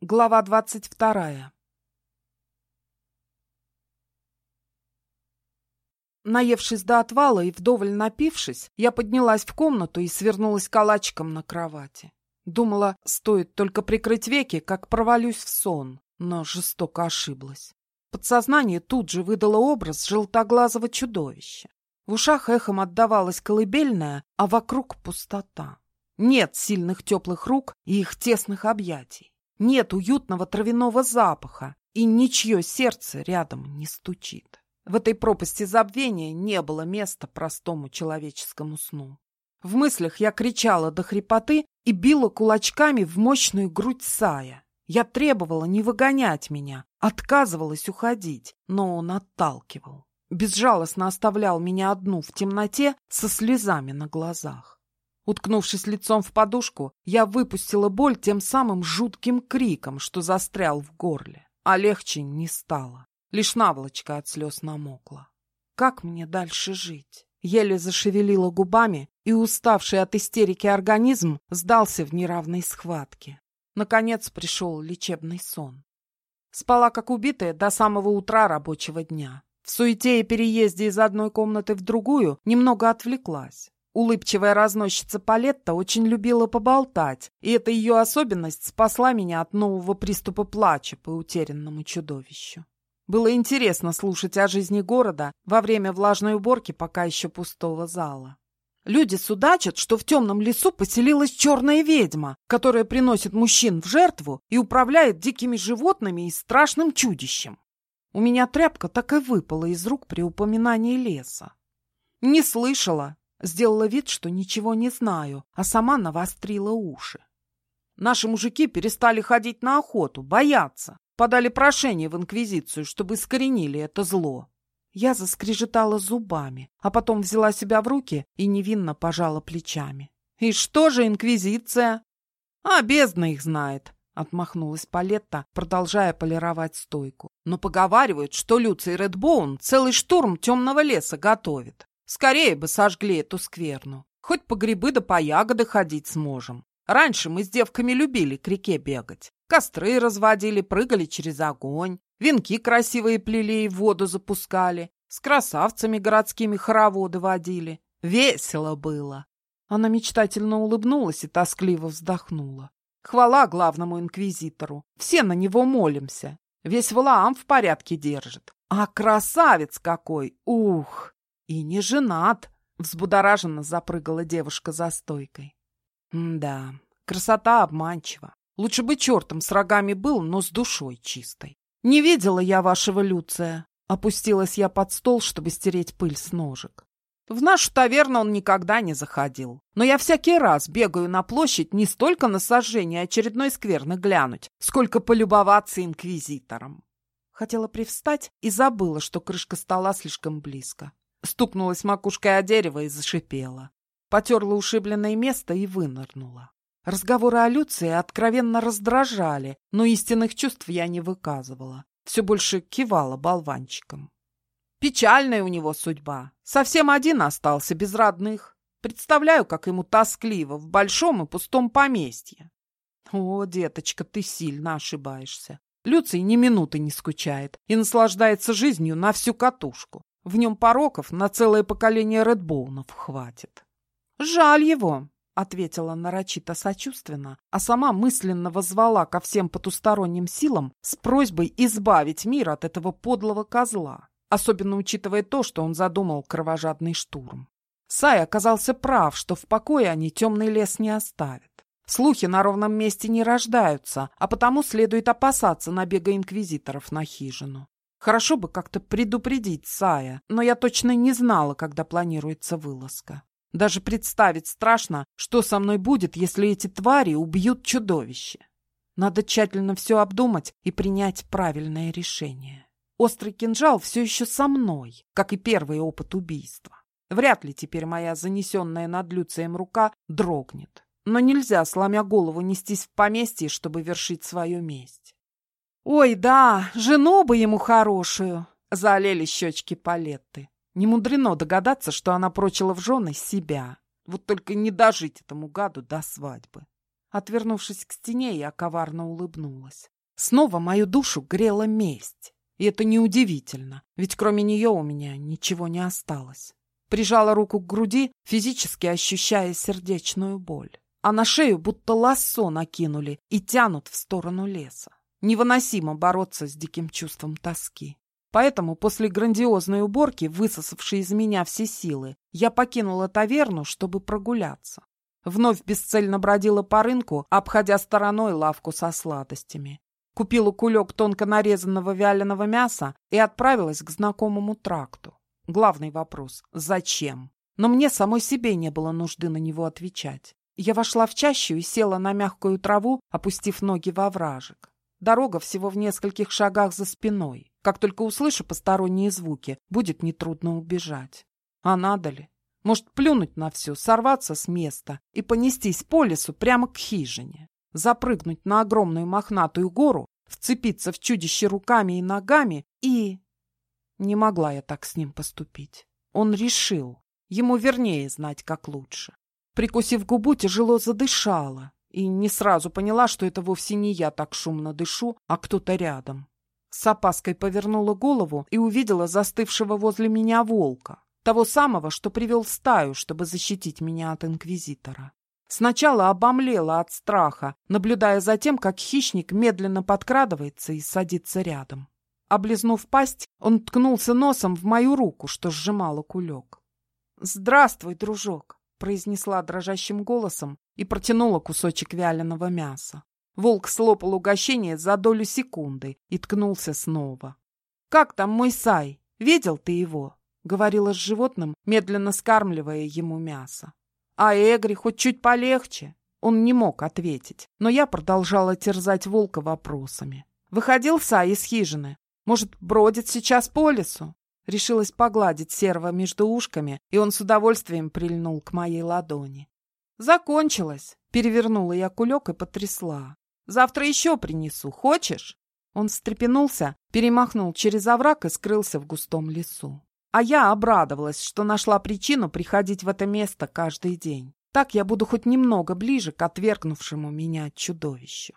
Глава двадцать вторая Наевшись до отвала и вдоволь напившись, я поднялась в комнату и свернулась калачиком на кровати. Думала, стоит только прикрыть веки, как провалюсь в сон, но жестоко ошиблась. Подсознание тут же выдало образ желтоглазого чудовища. В ушах эхом отдавалась колыбельная, а вокруг пустота. Нет сильных теплых рук и их тесных объятий. Нет уютного травяного запаха, и ничье сердце рядом не стучит. В этой пропасти забвения не было места простому человеческому сну. В мыслях я кричала до хрипоты и била кулачками в мощную грудь Сая. Я требовала не выгонять меня, отказывалась уходить, но он отталкивал. Безжалостно оставлял меня одну в темноте со слезами на глазах. Уткнувшись лицом в подушку, я выпустила боль тем самым жутким криком, что застрял в горле. А легче не стало. Лишь наволочка от слез намокла. Как мне дальше жить? Еле зашевелила губами, и уставший от истерики организм сдался в неравной схватке. Наконец пришел лечебный сон. Спала как убитая до самого утра рабочего дня. В суете и переезде из одной комнаты в другую немного отвлеклась. Улыбчивая разносчица Палетта очень любила поболтать, и эта ее особенность спасла меня от нового приступа плача по утерянному чудовищу. Было интересно слушать о жизни города во время влажной уборки пока еще пустого зала. Люди судачат, что в темном лесу поселилась черная ведьма, которая приносит мужчин в жертву и управляет дикими животными и страшным чудищем. У меня тряпка так и выпала из рук при упоминании леса. Не слышала, Сделала вид, что ничего не знаю, а сама навострила уши. Наши мужики перестали ходить на охоту, боятся. Подали прошение в Инквизицию, чтобы искоренили это зло. Я заскрежетала зубами, а потом взяла себя в руки и невинно пожала плечами. «И что же Инквизиция?» «А, бездна их знает», — отмахнулась Палетта, продолжая полировать стойку. «Но поговаривают, что Люций Редбоун целый штурм темного леса готовит. Скорее бы сожгли эту скверну. Хоть по грибы да по ягоды ходить сможем. Раньше мы с девками любили к реке бегать. Костры разводили, прыгали через огонь, венки красивые плели и в воду запускали, с красавцами городскими хороводы водили. Весело было. Она мечтательно улыбнулась и тоскливо вздохнула. Хвала главному инквизитору. Все на него молимся. Весь Валаам в порядке держит. А красавец какой! Ух! «И не женат!» — взбудораженно запрыгала девушка за стойкой. «Да, красота обманчива. Лучше бы чертом с рогами был, но с душой чистой. Не видела я вашего Люция!» Опустилась я под стол, чтобы стереть пыль с ножек. В нашу таверну он никогда не заходил. Но я всякий раз бегаю на площадь не столько на сожжение очередной скверны глянуть, сколько полюбоваться инквизитором. Хотела привстать и забыла, что крышка стола слишком близко. Стукнулась макушкой о дерево и зашипела. Потерла ушибленное место и вынырнула. Разговоры о Люции откровенно раздражали, но истинных чувств я не выказывала. Все больше кивала болванчиком. Печальная у него судьба. Совсем один остался, без родных. Представляю, как ему тоскливо в большом и пустом поместье. О, деточка, ты сильно ошибаешься. Люций ни минуты не скучает и наслаждается жизнью на всю катушку. В нем пороков на целое поколение Редбоунов хватит. «Жаль его», — ответила нарочито сочувственно, а сама мысленно возвала ко всем потусторонним силам с просьбой избавить мир от этого подлого козла, особенно учитывая то, что он задумал кровожадный штурм. Сай оказался прав, что в покое они темный лес не оставят. Слухи на ровном месте не рождаются, а потому следует опасаться набега инквизиторов на хижину. Хорошо бы как-то предупредить Сая, но я точно не знала, когда планируется вылазка. Даже представить страшно, что со мной будет, если эти твари убьют чудовище. Надо тщательно все обдумать и принять правильное решение. Острый кинжал все еще со мной, как и первый опыт убийства. Вряд ли теперь моя занесенная над Люцием рука дрогнет. Но нельзя, сломя голову, нестись в поместье, чтобы вершить свою месть. «Ой, да, жену бы ему хорошую!» — залили щечки Палетты. Не мудрено догадаться, что она прочила в жены себя. Вот только не дожить этому гаду до свадьбы. Отвернувшись к стене, я коварно улыбнулась. Снова мою душу грела месть. И это неудивительно, ведь кроме нее у меня ничего не осталось. Прижала руку к груди, физически ощущая сердечную боль. А на шею будто лассо накинули и тянут в сторону леса. Невыносимо бороться с диким чувством тоски. Поэтому после грандиозной уборки, высосавшей из меня все силы, я покинула таверну, чтобы прогуляться. Вновь бесцельно бродила по рынку, обходя стороной лавку со сладостями. Купила кулек тонко нарезанного вяленого мяса и отправилась к знакомому тракту. Главный вопрос — зачем? Но мне самой себе не было нужды на него отвечать. Я вошла в чащу и села на мягкую траву, опустив ноги во вражек. Дорога всего в нескольких шагах за спиной. Как только услышу посторонние звуки, будет нетрудно убежать. А надо ли? Может, плюнуть на все, сорваться с места и понестись по лесу прямо к хижине, запрыгнуть на огромную мохнатую гору, вцепиться в чудище руками и ногами и... Не могла я так с ним поступить. Он решил. Ему вернее знать, как лучше. Прикусив губу, тяжело задышала и не сразу поняла, что это вовсе не я так шумно дышу, а кто-то рядом. С опаской повернула голову и увидела застывшего возле меня волка. Того самого, что привел стаю, чтобы защитить меня от инквизитора. Сначала обомлела от страха, наблюдая за тем, как хищник медленно подкрадывается и садится рядом. Облизнув пасть, он ткнулся носом в мою руку, что сжимала кулек. «Здравствуй, дружок!» — произнесла дрожащим голосом и протянула кусочек вяленого мяса. Волк слопал угощение за долю секунды и ткнулся снова. «Как там мой Сай? Видел ты его?» говорила с животным, медленно скармливая ему мясо. А Эгри хоть чуть полегче. Он не мог ответить, но я продолжала терзать волка вопросами. Выходил Са из хижины. Может, бродит сейчас по лесу? Решилась погладить серого между ушками, и он с удовольствием прильнул к моей ладони. «Закончилось!» — перевернула я кулек и потрясла. «Завтра еще принесу. Хочешь?» Он встрепенулся, перемахнул через овраг и скрылся в густом лесу. А я обрадовалась, что нашла причину приходить в это место каждый день. Так я буду хоть немного ближе к отвергнувшему меня чудовищу.